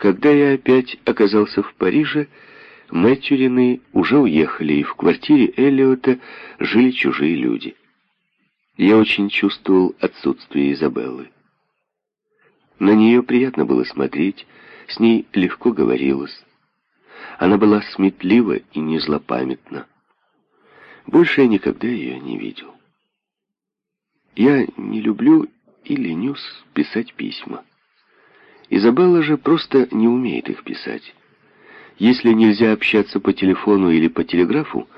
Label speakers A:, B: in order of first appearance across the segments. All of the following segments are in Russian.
A: Когда я опять оказался в Париже, Мэтьюрины уже уехали, и в квартире Эллиота жили чужие люди. Я очень чувствовал отсутствие Изабеллы. На нее приятно было смотреть, с ней легко говорилось. Она была сметлива и не злопамятна. Больше я никогда ее не видел. Я не люблю и ленюсь писать письма. Изабелла же просто не умеет их писать. Если нельзя общаться по телефону или по телеграфу,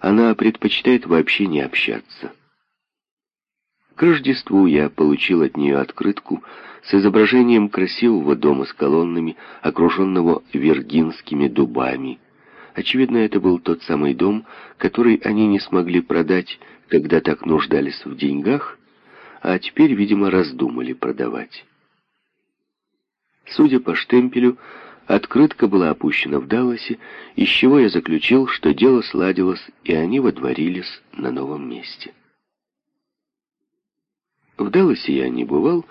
A: она предпочитает вообще не общаться. К Рождеству я получил от нее открытку с изображением красивого дома с колоннами, окруженного вергинскими дубами. Очевидно, это был тот самый дом, который они не смогли продать, когда так нуждались в деньгах, а теперь, видимо, раздумали продавать. Судя по штемпелю, открытка была опущена в Далласе, из чего я заключил, что дело сладилось, и они водворились на новом месте. В Далласе я не бывал,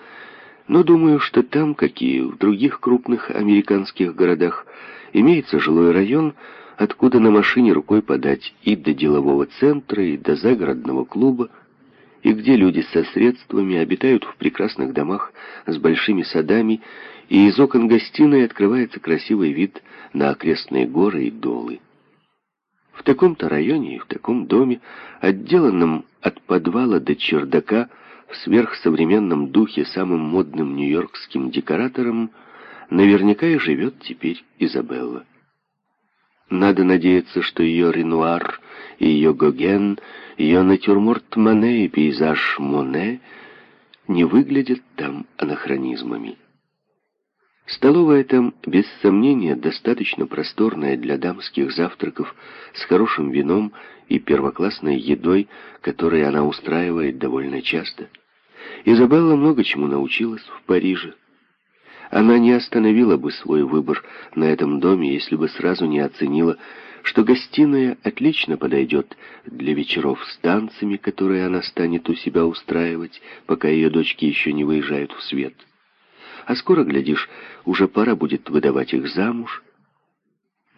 A: но думаю, что там, как и в других крупных американских городах, имеется жилой район, откуда на машине рукой подать и до делового центра, и до загородного клуба, и где люди со средствами обитают в прекрасных домах с большими садами, и из окон гостиной открывается красивый вид на окрестные горы и долы. В таком-то районе и в таком доме, отделанном от подвала до чердака, в сверхсовременном духе самым модным нью-йоркским декоратором, наверняка и живет теперь Изабелла. Надо надеяться, что ее Ренуар и ее Гоген, ее натюрморт Мане и пейзаж Моне не выглядят там анахронизмами. Столовая там, без сомнения, достаточно просторная для дамских завтраков с хорошим вином и первоклассной едой, которую она устраивает довольно часто. Изабелла много чему научилась в Париже. Она не остановила бы свой выбор на этом доме, если бы сразу не оценила, что гостиная отлично подойдет для вечеров с танцами, которые она станет у себя устраивать, пока ее дочки еще не выезжают в свет. А скоро, глядишь, уже пора будет выдавать их замуж.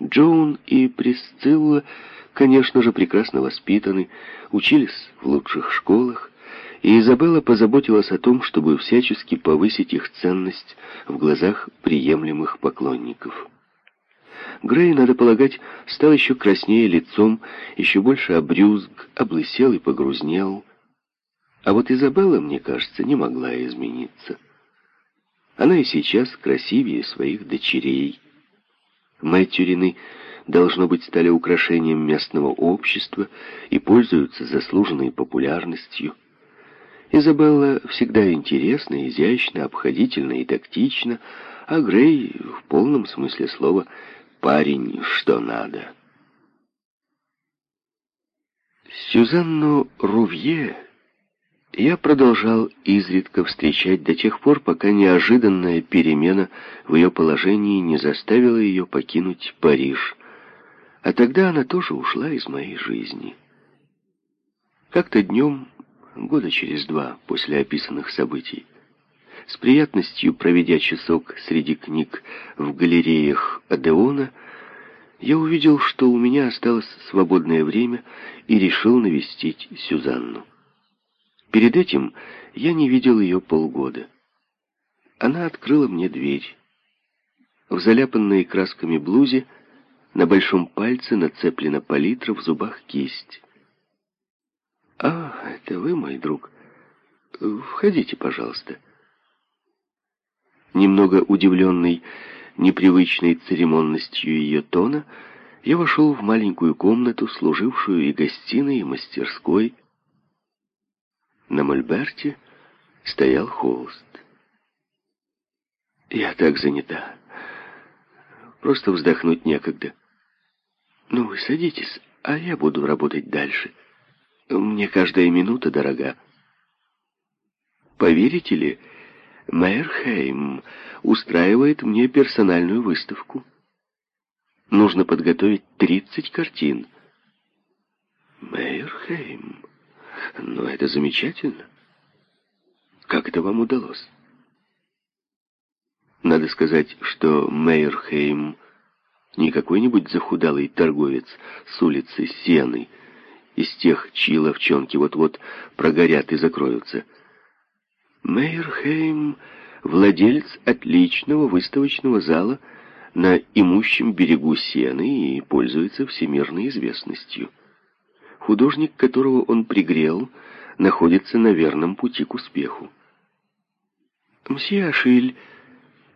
A: Джоун и Присцилла, конечно же, прекрасно воспитаны, учились в лучших школах, и Изабелла позаботилась о том, чтобы всячески повысить их ценность в глазах приемлемых поклонников. Грей, надо полагать, стал еще краснее лицом, еще больше обрюзг, облысел и погрузнел. А вот Изабелла, мне кажется, не могла измениться. Она и сейчас красивее своих дочерей. Мэтьюрины, должно быть, стали украшением местного общества и пользуются заслуженной популярностью. Изабелла всегда интересна, изящна, обходительна и тактична, а Грей в полном смысле слова парень что надо. Сюзанну Рувье я продолжал изредка встречать до тех пор, пока неожиданная перемена в ее положении не заставила ее покинуть Париж. А тогда она тоже ушла из моей жизни. Как-то днем года через два после описанных событий. С приятностью проведя часок среди книг в галереях Адеона, я увидел, что у меня осталось свободное время и решил навестить Сюзанну. Перед этим я не видел ее полгода. Она открыла мне дверь. В заляпанной красками блузе на большом пальце нацеплена палитра, в зубах кисть. «А, это вы, мой друг. Входите, пожалуйста». Немного удивленный непривычной церемонностью ее тона, я вошел в маленькую комнату, служившую и гостиной, и мастерской. На мольберте стоял холст. Я так занята. Просто вздохнуть некогда. Ну, вы садитесь, а я буду работать дальше. Мне каждая минута дорога. Поверите ли, Мейерхейм устраивает мне персональную выставку. Нужно подготовить 30 картин. Мейерхейм? Ну, это замечательно. Как это вам удалось? Надо сказать, что Мейерхейм не какой-нибудь захудалый торговец с улицы Сены, из тех, чьи ловчонки вот-вот прогорят и закроются. Мейерхейм — владелец отличного выставочного зала на имущем берегу Сены и пользуется всемирной известностью. Художник, которого он пригрел, находится на верном пути к успеху. Мсье Ашиль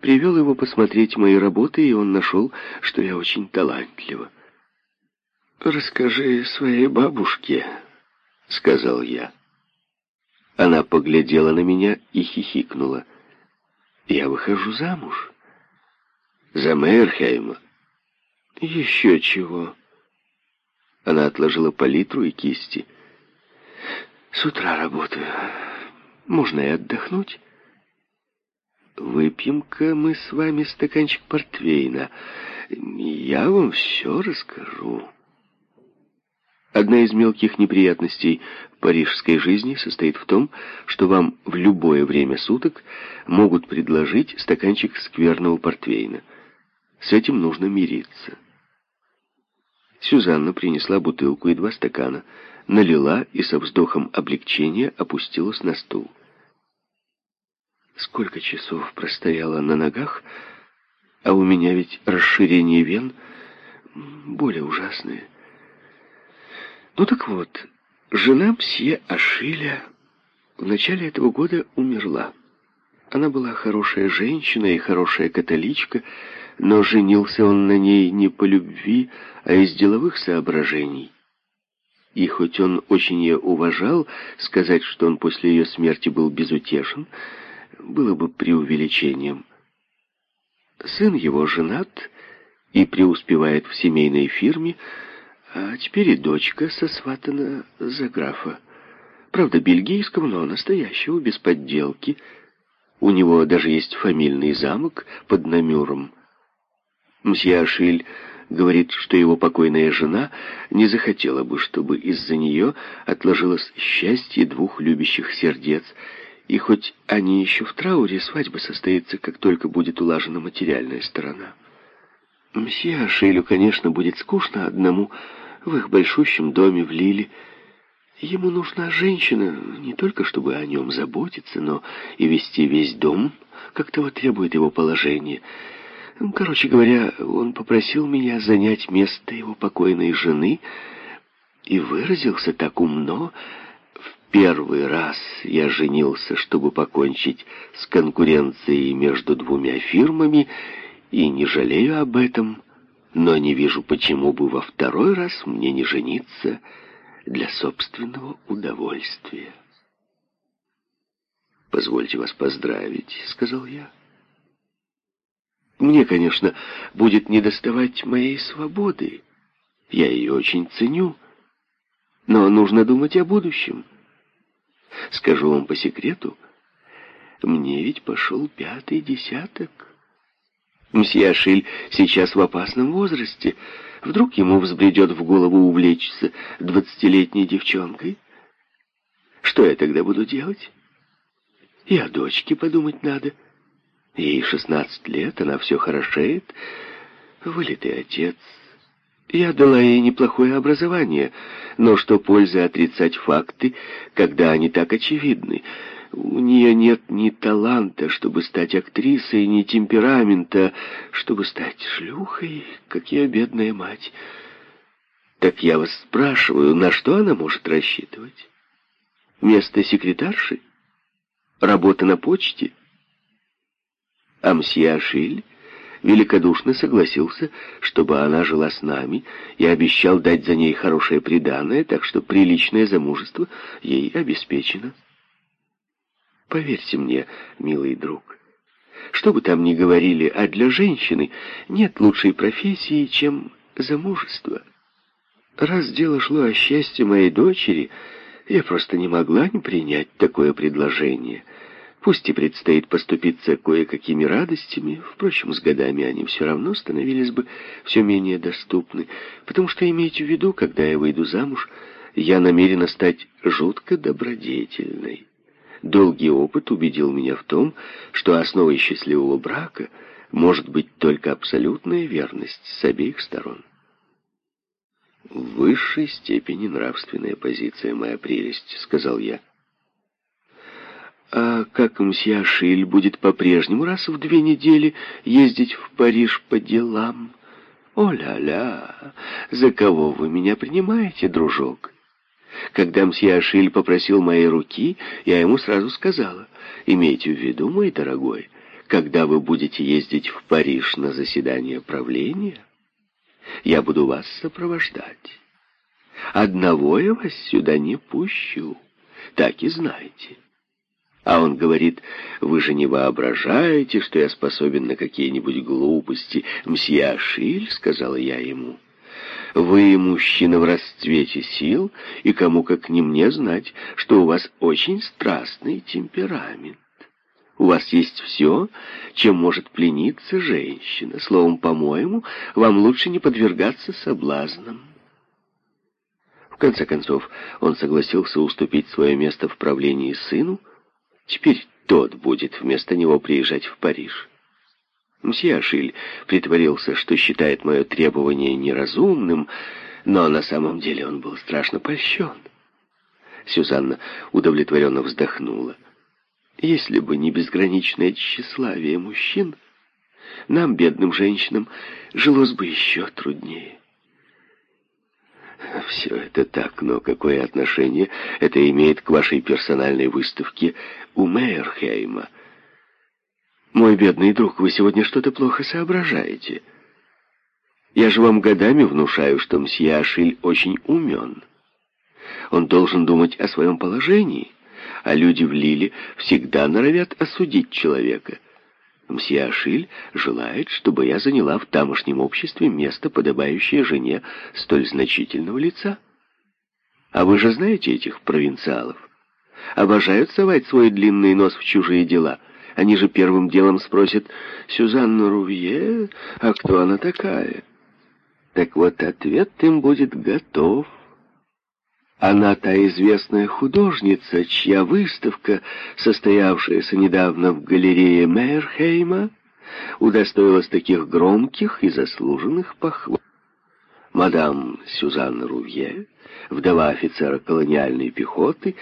A: привел его посмотреть мои работы, и он нашел, что я очень талантлива. «Расскажи своей бабушке», — сказал я. Она поглядела на меня и хихикнула. «Я выхожу замуж». «За Мейерхейма?» «Еще чего». Она отложила палитру и кисти. «С утра работаю. Можно и отдохнуть». «Выпьем-ка мы с вами стаканчик портвейна. Я вам все расскажу». Одна из мелких неприятностей парижской жизни состоит в том, что вам в любое время суток могут предложить стаканчик скверного портвейна. С этим нужно мириться. Сюзанна принесла бутылку и два стакана, налила и со вздохом облегчения опустилась на стул. Сколько часов простояла на ногах, а у меня ведь расширение вен более ужасное. Ну так вот, жена Псье Ашиля в начале этого года умерла. Она была хорошая женщина и хорошая католичка, но женился он на ней не по любви, а из деловых соображений. И хоть он очень ее уважал, сказать, что он после ее смерти был безутешен, было бы преувеличением. Сын его женат и преуспевает в семейной фирме, а теперь и дочка сосватана за графа. Правда, бельгийского, но настоящего, без подделки. У него даже есть фамильный замок под Намюром. Мсье Ашиль говорит, что его покойная жена не захотела бы, чтобы из-за нее отложилось счастье двух любящих сердец, и хоть они еще в трауре, свадьба состоится, как только будет улажена материальная сторона. Мсье Ашилю, конечно, будет скучно одному, в их большущем доме в Лиле. Ему нужна женщина, не только чтобы о нем заботиться, но и вести весь дом, как того требует его положение. Короче говоря, он попросил меня занять место его покойной жены и выразился так умно. В первый раз я женился, чтобы покончить с конкуренцией между двумя фирмами, и не жалею об этом но не вижу, почему бы во второй раз мне не жениться для собственного удовольствия. «Позвольте вас поздравить», — сказал я. «Мне, конечно, будет недоставать моей свободы. Я ее очень ценю, но нужно думать о будущем. Скажу вам по секрету, мне ведь пошел пятый десяток». Мсье Ашиль сейчас в опасном возрасте. Вдруг ему взбредет в голову увлечься двадцатилетней девчонкой? Что я тогда буду делать? И о дочке подумать надо. Ей шестнадцать лет, она все хорошеет. Вылитый отец. Я дала ей неплохое образование, но что пользы отрицать факты, когда они так очевидны? У нее нет ни таланта, чтобы стать актрисой, ни темперамента, чтобы стать шлюхой, как ее бедная мать. Так я вас спрашиваю, на что она может рассчитывать? Место секретарши? Работа на почте? А мсье Ашиль великодушно согласился, чтобы она жила с нами, и обещал дать за ней хорошее приданое, так что приличное замужество ей обеспечено. Поверьте мне, милый друг, что бы там ни говорили, а для женщины нет лучшей профессии, чем замужество. Раз дело шло о счастье моей дочери, я просто не могла не принять такое предложение. Пусть и предстоит поступиться кое-какими радостями, впрочем, с годами они все равно становились бы все менее доступны, потому что, имейте в виду, когда я выйду замуж, я намерена стать жутко добродетельной Долгий опыт убедил меня в том, что основой счастливого брака может быть только абсолютная верность с обеих сторон. «В высшей степени нравственная позиция, моя прелесть», — сказал я. «А как мсье Шиль будет по-прежнему раз в две недели ездить в Париж по делам?» «О-ля-ля! За кого вы меня принимаете, дружок?» Когда мсье Ашиль попросил моей руки, я ему сразу сказала, «Имейте в виду, мой дорогой, когда вы будете ездить в Париж на заседание правления, я буду вас сопровождать. Одного я вас сюда не пущу, так и знайте». А он говорит, вы же не воображаете, что я способен на какие-нибудь глупости. Мсье Ашиль, сказала я ему, вы мужчина в расцвете сил, и кому как не мне знать, что у вас очень страстный темперамент. У вас есть все, чем может плениться женщина. Словом, по-моему, вам лучше не подвергаться соблазнам. В конце концов, он согласился уступить свое место в правлении сыну, Теперь тот будет вместо него приезжать в Париж. Мсье Ашиль притворился, что считает мое требование неразумным, но на самом деле он был страшно польщен. Сюзанна удовлетворенно вздохнула. Если бы не безграничное тщеславие мужчин, нам, бедным женщинам, жилось бы еще труднее. Все это так, но какое отношение это имеет к вашей персональной выставке у Мейерхейма? Мой бедный друг, вы сегодня что-то плохо соображаете. Я же вам годами внушаю, что мсье Ашиль очень умен. Он должен думать о своем положении, а люди в Лиле всегда норовят осудить человека. Мсье Ашиль желает, чтобы я заняла в тамошнем обществе место, подобающее жене столь значительного лица. А вы же знаете этих провинциалов? Обожают совать свой длинный нос в чужие дела. Они же первым делом спросят «Сюзанна Рувье? А кто она такая?» Так вот, ответ им будет готов. Она та известная художница, чья выставка, состоявшаяся недавно в галерее Мейерхейма, удостоилась таких громких и заслуженных похвал. Мадам Сюзанна Рувье вдова офицера колониальной пехоты,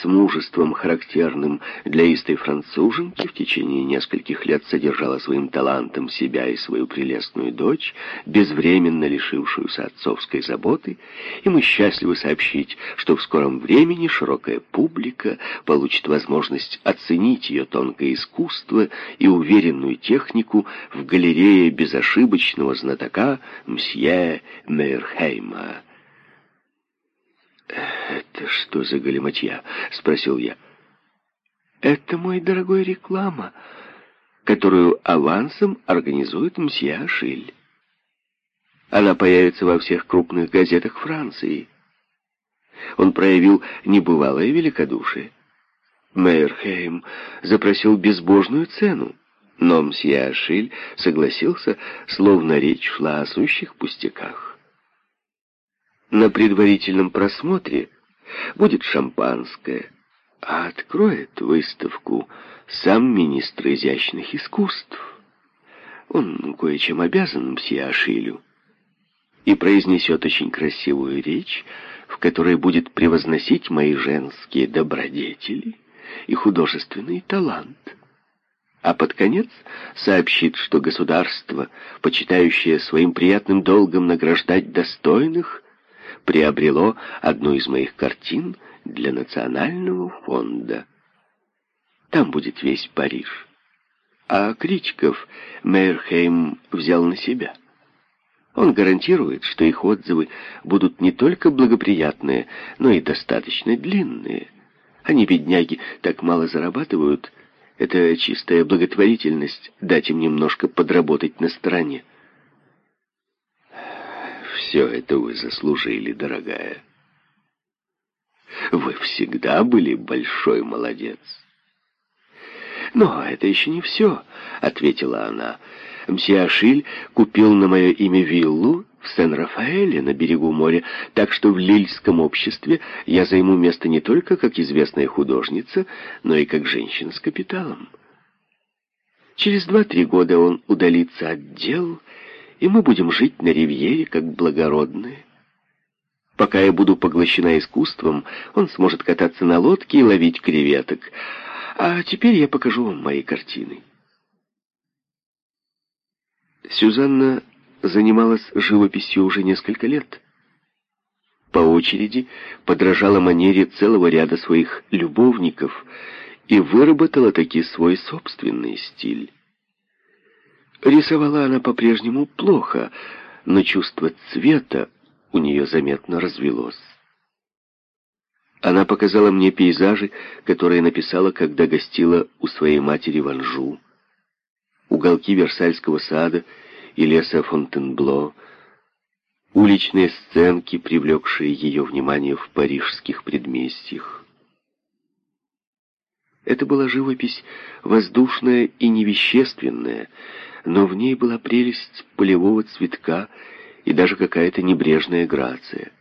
A: с мужеством, характерным для истой француженки, в течение нескольких лет содержала своим талантом себя и свою прелестную дочь, безвременно лишившуюся отцовской заботы, и мы счастливы сообщить, что в скором времени широкая публика получит возможность оценить ее тонкое искусство и уверенную технику в галерее безошибочного знатока мсье Мейерхейма. «Это что за галиматья?» — спросил я. «Это, мой дорогой, реклама, которую авансом организует мсье Ашиль. Она появится во всех крупных газетах Франции». Он проявил небывалое великодушие. Мейерхейм запросил безбожную цену, но мсье Ашиль согласился, словно речь шла о сущих пустяках. На предварительном просмотре будет шампанское, а откроет выставку сам министр изящных искусств. Он кое-чем обязан мсье Ашилю и произнесет очень красивую речь, в которой будет превозносить мои женские добродетели и художественный талант. А под конец сообщит, что государство, почитающее своим приятным долгом награждать достойных, приобрело одну из моих картин для национального фонда. Там будет весь Париж. А Кричков Мейерхейм взял на себя. Он гарантирует, что их отзывы будут не только благоприятные, но и достаточно длинные. Они, бедняги, так мало зарабатывают. Это чистая благотворительность, дать им немножко подработать на стороне. Все это вы заслужили, дорогая. Вы всегда были большой молодец. «Но это еще не все», — ответила она. «Мсье Ашиль купил на мое имя виллу в Сен-Рафаэле на берегу моря, так что в лильском обществе я займу место не только как известная художница, но и как женщина с капиталом. Через два-три года он удалится от дел, и мы будем жить на ривьере как благородные. Пока я буду поглощена искусством, он сможет кататься на лодке и ловить креветок. А теперь я покажу вам мои картины. Сюзанна занималась живописью уже несколько лет. По очереди подражала манере целого ряда своих любовников и выработала таки свой собственный стиль. Рисовала она по-прежнему плохо, но чувство цвета у нее заметно развелось. Она показала мне пейзажи, которые написала, когда гостила у своей матери в Анжу, уголки Версальского сада и леса Фонтенбло, уличные сценки, привлекшие ее внимание в парижских предместьях. Это была живопись воздушная и невещественная, но в ней была прелесть полевого цветка и даже какая-то небрежная грация.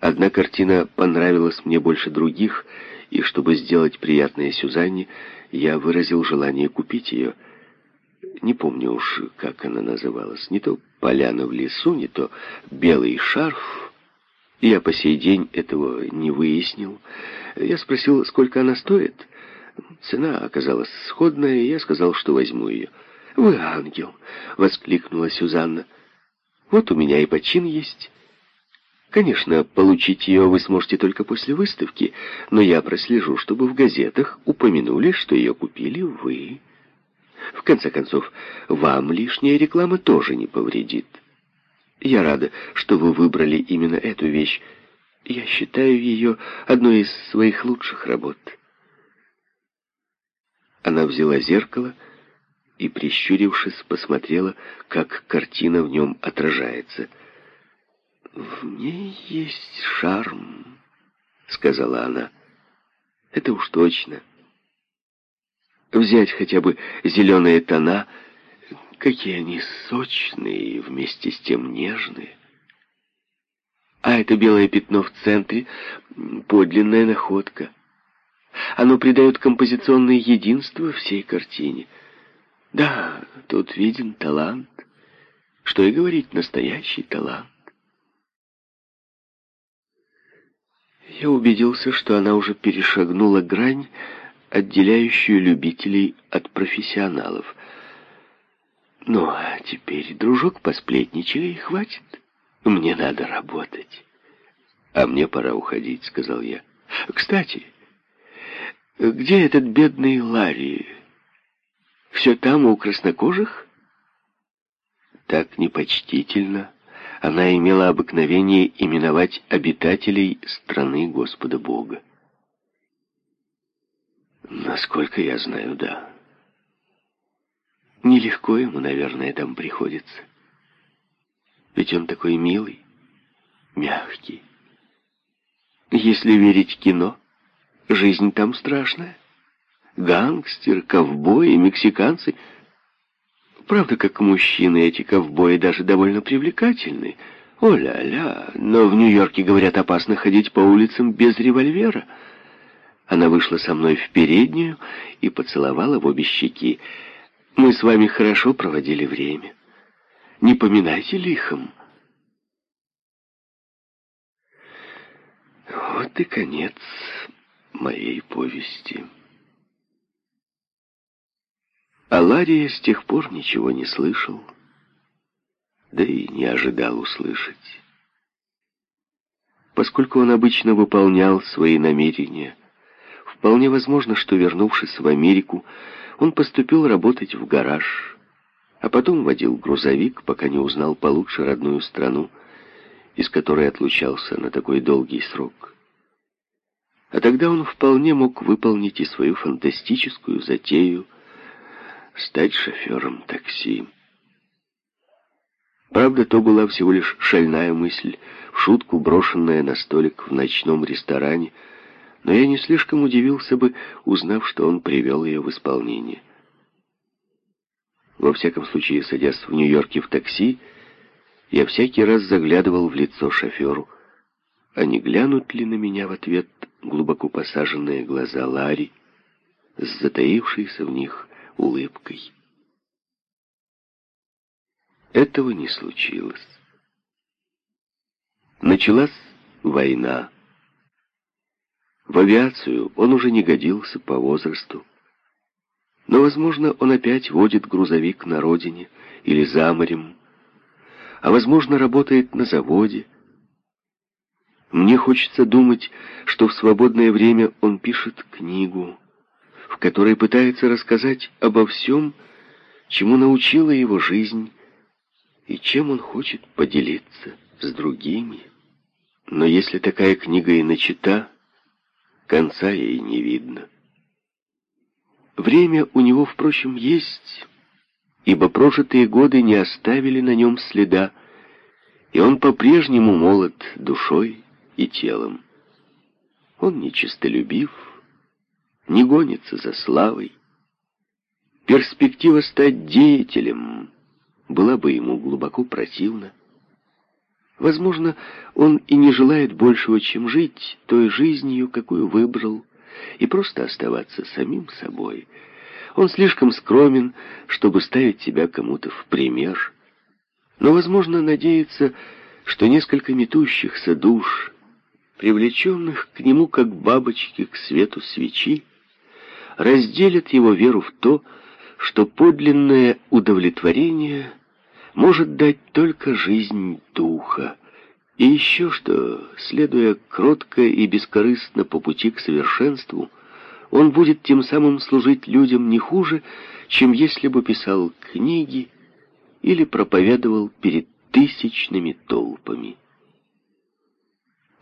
A: Одна картина понравилась мне больше других, и чтобы сделать приятное Сюзанне, я выразил желание купить ее. Не помню уж, как она называлась. Не то «Поляна в лесу», не то «Белый шарф». Я по сей день этого не выяснил. Я спросил, сколько она стоит. Цена оказалась сходная, и я сказал, что возьму ее. «Вы ангел!» — воскликнула Сюзанна. «Вот у меня и почин есть». Конечно, получить ее вы сможете только после выставки, но я прослежу, чтобы в газетах упомянули, что ее купили вы. В конце концов, вам лишняя реклама тоже не повредит. Я рада, что вы выбрали именно эту вещь. Я считаю ее одной из своих лучших работ. Она взяла зеркало и, прищурившись, посмотрела, как картина в нем отражается. «В ней есть шарм», — сказала она. «Это уж точно. Взять хотя бы зеленые тона, какие они сочные и вместе с тем нежные. А это белое пятно в центре — подлинная находка. Оно придает композиционное единство всей картине — да, тут виден талант. Что и говорить, настоящий талант. Я убедился, что она уже перешагнула грань, отделяющую любителей от профессионалов. Ну, а теперь, дружок, посплетничали и хватит. Мне надо работать. А мне пора уходить, сказал я. Кстати, где этот бедный Ларри? Все там, у краснокожих? Так непочтительно она имела обыкновение именовать обитателей страны Господа Бога. Насколько я знаю, да. Нелегко ему, наверное, там приходится. Ведь он такой милый, мягкий. Если верить кино, жизнь там страшная гангстер, ковбои, мексиканцы. Правда, как мужчины, эти ковбои даже довольно привлекательны. О-ля-ля, но в Нью-Йорке, говорят, опасно ходить по улицам без револьвера. Она вышла со мной в переднюю и поцеловала в обе щеки. Мы с вами хорошо проводили время. Не поминайте лихом. Вот и конец моей повести. А Лария с тех пор ничего не слышал, да и не ожидал услышать. Поскольку он обычно выполнял свои намерения, вполне возможно, что, вернувшись в Америку, он поступил работать в гараж, а потом водил грузовик, пока не узнал получше родную страну, из которой отлучался на такой долгий срок. А тогда он вполне мог выполнить и свою фантастическую затею — стать шофером такси. Правда, то была всего лишь шальная мысль, в шутку брошенная на столик в ночном ресторане, но я не слишком удивился бы, узнав, что он привел ее в исполнение. Во всяком случае, садясь в Нью-Йорке в такси, Я всякий раз заглядывал в лицо шоферу, а не глянут ли на меня в ответ глубоко посаженные глаза Ларри с затаившейся в них улыбкой. Этого не случилось. Началась война. В авиацию он уже не годился по возрасту. Но, возможно, он опять водит грузовик на родине или за морем, а, возможно, работает на заводе. Мне хочется думать, что в свободное время он пишет книгу, в которой пытается рассказать обо всем, чему научила его жизнь и чем он хочет поделиться с другими. Но если такая книга и начата, конца ей не видно. Время у него, впрочем, есть, ибо прожитые годы не оставили на нем следа, и он по-прежнему молод душой и телом. Он не честолюбив, не гонится за славой. Перспектива стать деятелем была бы ему глубоко противна. Возможно, он и не желает большего, чем жить той жизнью, какую выбрал, и просто оставаться самим собой. Он слишком скромен, чтобы ставить себя кому-то в пример. Но, возможно, надеется, что несколько метущихся душ, привлеченных к нему как бабочки к свету свечи, разделят его веру в то, что подлинное удовлетворение может дать только жизнь духа, и еще что, следуя кротко и бескорыстно по пути к совершенству, он будет тем самым служить людям не хуже, чем если бы писал книги или проповедовал перед тысячными толпами.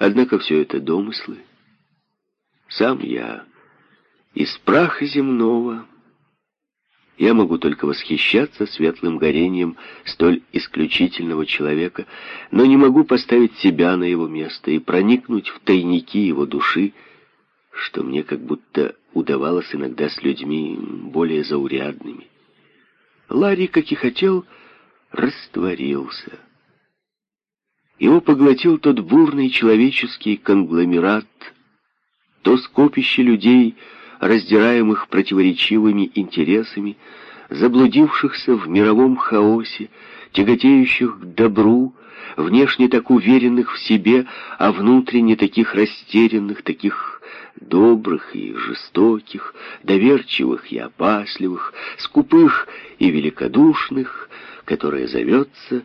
A: Однако все это домыслы. Сам я из праха земного я могу только восхищаться светлым горением столь исключительного человека, но не могу поставить себя на его место и проникнуть в тайники его души, что мне как будто удавалось иногда с людьми более заурядными. Ларри, как и хотел, растворился. Его поглотил тот бурный человеческий конгломерат, то скопище людей, раздираемых противоречивыми интересами, заблудившихся в мировом хаосе, тяготеющих к добру, внешне так уверенных в себе, а внутренне таких растерянных, таких добрых и жестоких, доверчивых и опасливых, скупых и великодушных, которое зовется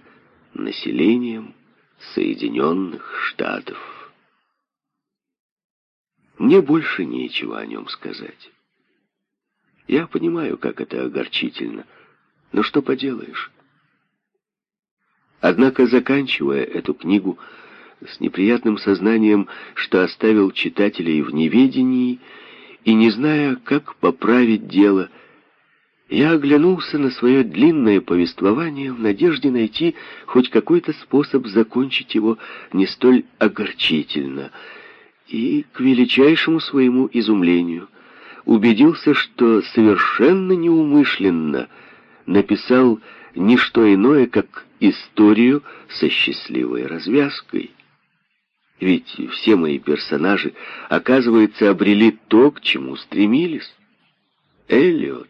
A: населением Соединенных Штатов. Мне больше нечего о нем сказать. Я понимаю, как это огорчительно, но что поделаешь. Однако, заканчивая эту книгу с неприятным сознанием, что оставил читателей в неведении и не зная, как поправить дело, я оглянулся на свое длинное повествование в надежде найти хоть какой-то способ закончить его не столь огорчительно — и, к величайшему своему изумлению, убедился, что совершенно неумышленно написал не что иное, как историю со счастливой развязкой. Ведь все мои персонажи, оказывается, обрели то, к чему стремились. Эллиот,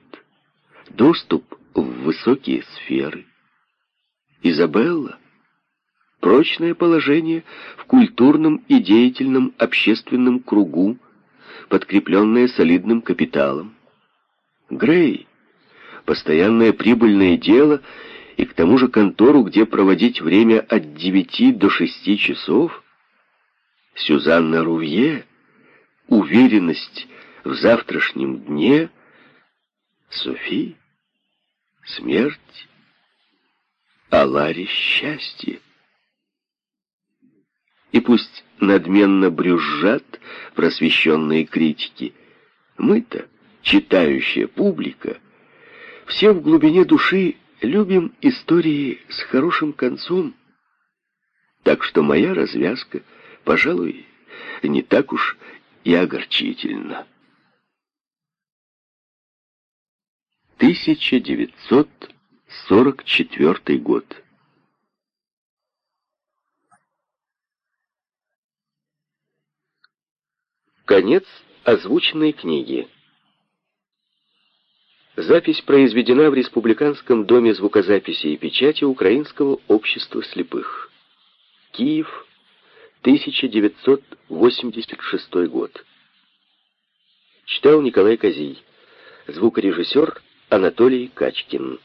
A: доступ в высокие сферы. Изабелла, прочное положение в культурном и деятельном общественном кругу, подкрепленное солидным капиталом. Грей — постоянное прибыльное дело и к тому же контору, где проводить время от девяти до шести часов. Сюзанна Рувье — уверенность в завтрашнем дне. Софи — смерть, а Ларри — счастье. И пусть надменно брюзжат просвещенные критики, мы-то, читающая публика, все в глубине души любим истории с хорошим концом, так что моя развязка, пожалуй, не так уж и огорчительна. 1944 год. Конец озвученной книги. Запись произведена в Республиканском доме звукозаписи и печати Украинского общества слепых. Киев, 1986 год. Читал Николай Козий, звукорежиссер Анатолий Качкин.